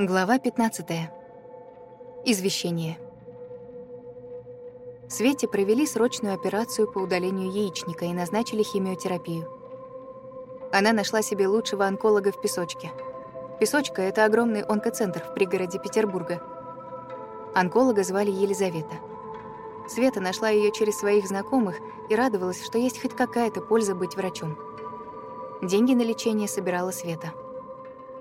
Глава 15. Извещение. Свете провели срочную операцию по удалению яичника и назначили химиотерапию. Она нашла себе лучшего онколога в Песочке. Песочка — это огромный онкоцентр в пригороде Петербурга. Онколога звали Елизавета. Света нашла ее через своих знакомых и радовалась, что есть хоть какая-то польза быть врачом. Деньги на лечение собирала Света —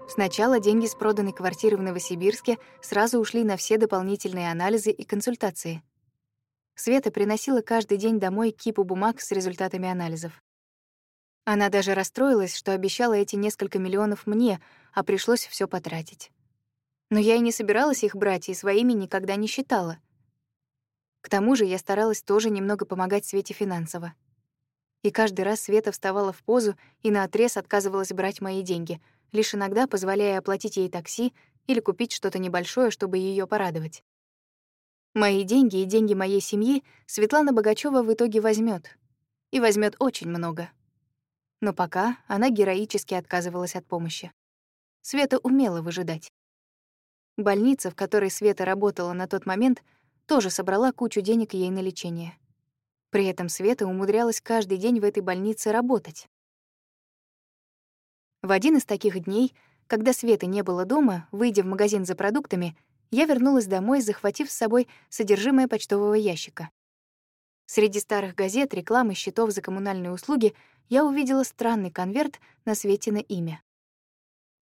Сначала деньги с проданной квартиры в Новосибирске сразу ушли на все дополнительные анализы и консультации. Света приносила каждый день домой кипу бумаг с результатами анализов. Она даже расстроилась, что обещала эти несколько миллионов мне, а пришлось все потратить. Но я и не собиралась их брать и своими никогда не считала. К тому же я старалась тоже немного помогать Свете финансово. И каждый раз Света вставала в позу и наотрез отказывалась брать мои деньги — лишь иногда позволяя оплатить ей такси или купить что-то небольшое, чтобы ее порадовать. Мои деньги и деньги моей семьи Светлана Богачева в итоге возьмет, И возьмет очень много. Но пока она героически отказывалась от помощи. Света умела выжидать. Больница, в которой Света работала на тот момент, тоже собрала кучу денег ей на лечение. При этом Света умудрялась каждый день в этой больнице работать. В один из таких дней, когда Светы не было дома, выйдя в магазин за продуктами, я вернулась домой, захватив с собой содержимое почтового ящика. Среди старых газет, рекламы, счетов за коммунальные услуги я увидела странный конверт на Светино имя.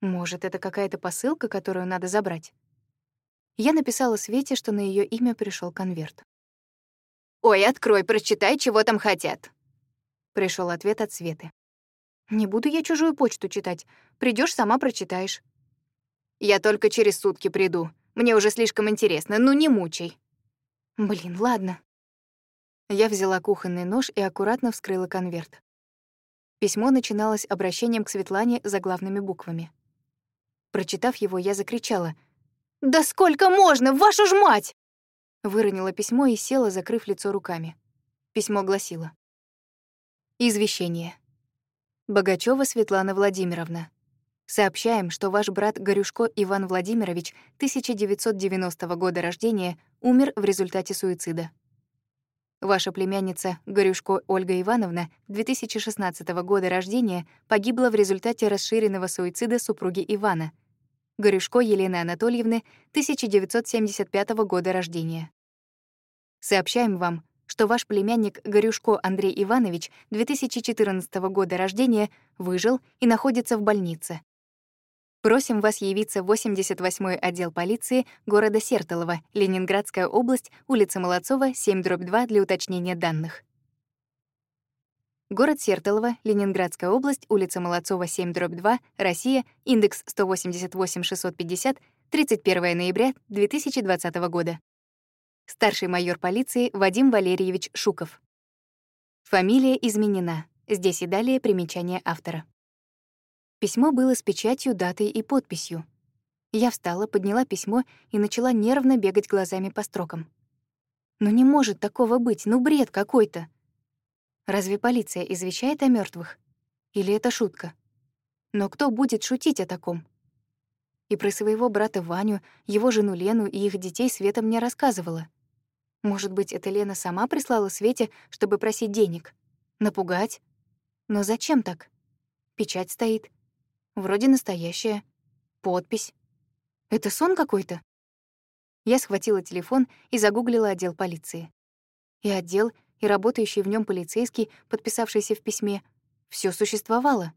Может, это какая-то посылка, которую надо забрать? Я написала Свете, что на ее имя пришел конверт. «Ой, открой, прочитай, чего там хотят», — пришел ответ от Светы. Не буду я чужую почту читать. Придешь, сама прочитаешь. Я только через сутки приду. Мне уже слишком интересно. Ну не мучай. Блин, ладно. Я взяла кухонный нож и аккуратно вскрыла конверт. Письмо начиналось обращением к Светлане заглавными буквами. Прочитав его, я закричала. «Да сколько можно, вашу ж мать!» Выронила письмо и села, закрыв лицо руками. Письмо гласило. Извещение. Богачева Светлана Владимировна. Сообщаем, что ваш брат Горюшко Иван Владимирович 1990 года рождения умер в результате суицида. Ваша племянница Горюшко Ольга Ивановна 2016 года рождения погибла в результате расширенного суицида супруги Ивана. Горюшко Елены Анатольевны 1975 года рождения. Сообщаем вам, что ваш племянник Горюшко Андрей Иванович 2014 года рождения выжил и находится в больнице. Просим вас явиться в 88-й отдел полиции города Сертолово, Ленинградская область, улица Молодцова, 7-2 для уточнения данных. Город Сертолово, Ленинградская область, улица Молодцова, 7-2, Россия, индекс 188-650, 31 ноября 2020 года. Старший майор полиции Вадим Валерьевич Шуков. Фамилия изменена. Здесь и далее примечание автора. Письмо было с печатью, датой и подписью. Я встала, подняла письмо и начала нервно бегать глазами по строкам. Ну не может такого быть, ну бред какой-то. Разве полиция извещает о мертвых? Или это шутка? Но кто будет шутить о таком? И про своего брата Ваню, его жену Лену и их детей Света мне рассказывала. Может быть, это Лена сама прислала Свете, чтобы просить денег? Напугать? Но зачем так? Печать стоит. Вроде настоящая. Подпись. Это сон какой-то? Я схватила телефон и загуглила отдел полиции. И отдел, и работающий в нем полицейский, подписавшийся в письме, все существовало.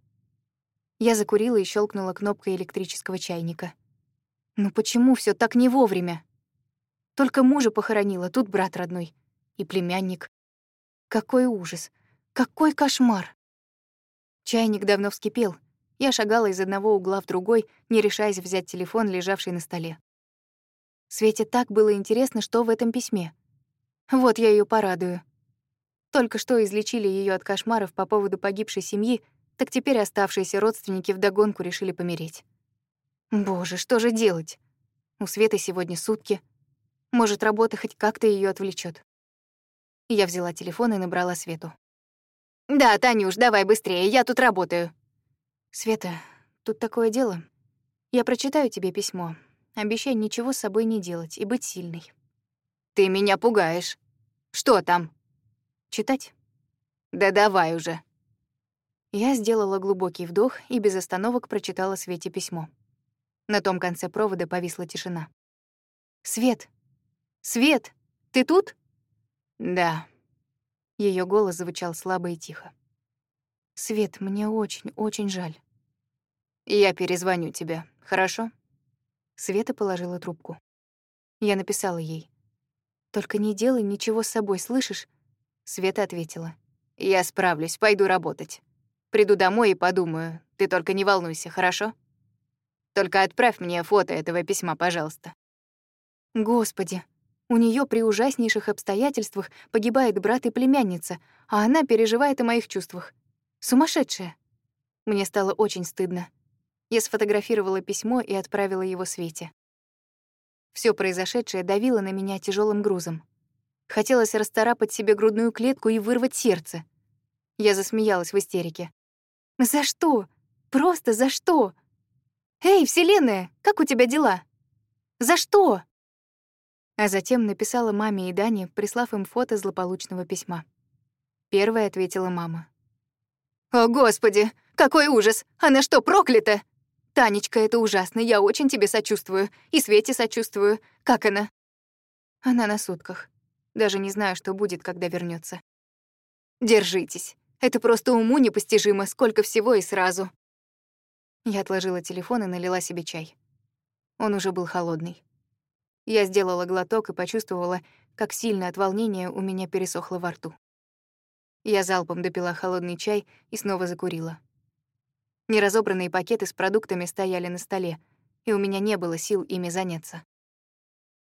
Я закурила и щелкнула кнопкой электрического чайника. Ну почему все так не вовремя? Только мужа похоронила, тут брат родной. И племянник. Какой ужас! Какой кошмар! Чайник давно вскипел. Я шагала из одного угла в другой, не решаясь взять телефон, лежавший на столе. Свете так было интересно, что в этом письме. Вот я ее порадую. Только что излечили ее от кошмаров по поводу погибшей семьи, так теперь оставшиеся родственники вдогонку решили помереть. Боже, что же делать? У Светы сегодня сутки, может, работа хоть как-то ее отвлечет. Я взяла телефон и набрала Свету. «Да, Танюш, давай быстрее, я тут работаю». «Света, тут такое дело. Я прочитаю тебе письмо, Обещай ничего с собой не делать и быть сильной. Ты меня пугаешь. Что там? Читать? Да давай уже. Я сделала глубокий вдох и без остановок прочитала Свете письмо. На том конце провода повисла тишина. «Свет! Свет! Ты тут?» «Да». Ее голос звучал слабо и тихо. «Свет, мне очень, очень жаль». «Я перезвоню тебе, хорошо?» Света положила трубку. Я написала ей. «Только не делай ничего с собой, слышишь?» Света ответила. «Я справлюсь, пойду работать. Приду домой и подумаю. Ты только не волнуйся, хорошо? Только отправь мне фото этого письма, пожалуйста». Господи, у нее при ужаснейших обстоятельствах погибает брат и племянница, а она переживает о моих чувствах. Сумасшедшая. Мне стало очень стыдно. Я сфотографировала письмо и отправила его Свете. Все произошедшее давило на меня тяжелым грузом. Хотелось расторапать себе грудную клетку и вырвать сердце. Я засмеялась в истерике. «За что? Просто за что? Эй, Вселенная, как у тебя дела? За что?» А затем написала маме и Дане, прислав им фото злополучного письма. Первая ответила мама. «О, Господи, какой ужас! Она что, проклята?» «Танечка, это ужасно, я очень тебе сочувствую. И Свете сочувствую. Как она?» «Она на сутках. Даже не знаю, что будет, когда вернется. «Держитесь. Это просто уму непостижимо, сколько всего и сразу». Я отложила телефон и налила себе чай. Он уже был холодный. Я сделала глоток и почувствовала, как сильно от волнения у меня пересохло во рту. Я залпом допила холодный чай и снова закурила. Неразобранные пакеты с продуктами стояли на столе, и у меня не было сил ими заняться.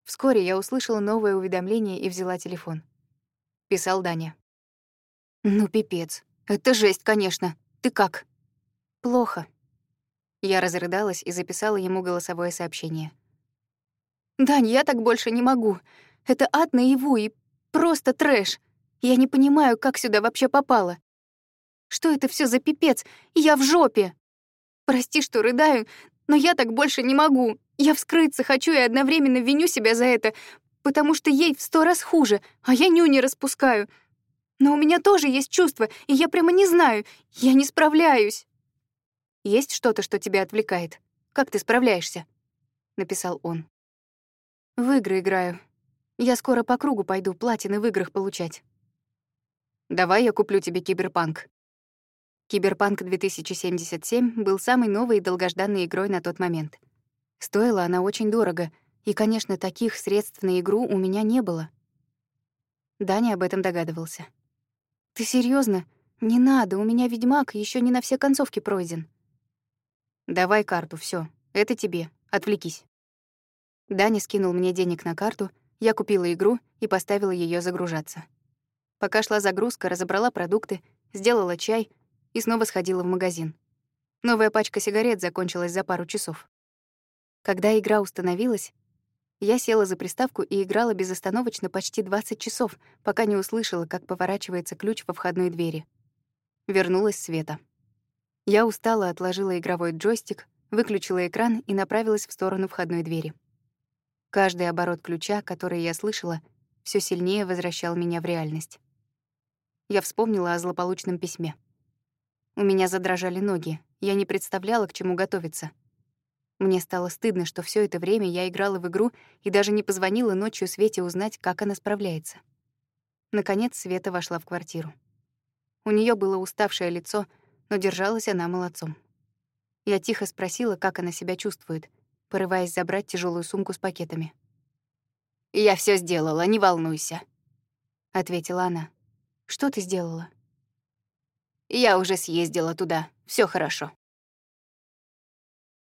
Вскоре я услышала новое уведомление и взяла телефон. Писал Даня. «Ну, пипец. Это жесть, конечно. Ты как?» «Плохо». Я разрыдалась и записала ему голосовое сообщение. «Дань, я так больше не могу. Это ад наяву и просто трэш. Я не понимаю, как сюда вообще попала. Что это все за пипец? Я в жопе. Прости, что рыдаю, но я так больше не могу. Я вскрыться хочу и одновременно виню себя за это, потому что ей в сто раз хуже, а я ню не распускаю. Но у меня тоже есть чувства, и я прямо не знаю. Я не справляюсь. Есть что-то, что тебя отвлекает? Как ты справляешься? Написал он. В игры играю. Я скоро по кругу пойду платины в играх получать. Давай я куплю тебе киберпанк. Киберпанк 2077 был самой новой и долгожданной игрой на тот момент. Стоила она очень дорого, и, конечно, таких средств на игру у меня не было. Даня об этом догадывался. «Ты серьезно? Не надо, у меня Ведьмак еще не на все концовки пройден». «Давай карту, все, это тебе, отвлекись». Даня скинул мне денег на карту, я купила игру и поставила ее загружаться. Пока шла загрузка, разобрала продукты, сделала чай — и снова сходила в магазин. Новая пачка сигарет закончилась за пару часов. Когда игра установилась, я села за приставку и играла безостановочно почти 20 часов, пока не услышала, как поворачивается ключ во входной двери. Вернулась Света. Я устала, отложила игровой джойстик, выключила экран и направилась в сторону входной двери. Каждый оборот ключа, который я слышала, все сильнее возвращал меня в реальность. Я вспомнила о злополучном письме. У меня задрожали ноги. Я не представляла, к чему готовиться. Мне стало стыдно, что все это время я играла в игру и даже не позвонила ночью Свете узнать, как она справляется. Наконец Света вошла в квартиру. У нее было уставшее лицо, но держалась она молодцом. Я тихо спросила, как она себя чувствует, порываясь забрать тяжелую сумку с пакетами. «Я все сделала, не волнуйся», — ответила она. «Что ты сделала?» Я уже съездила туда. Все хорошо.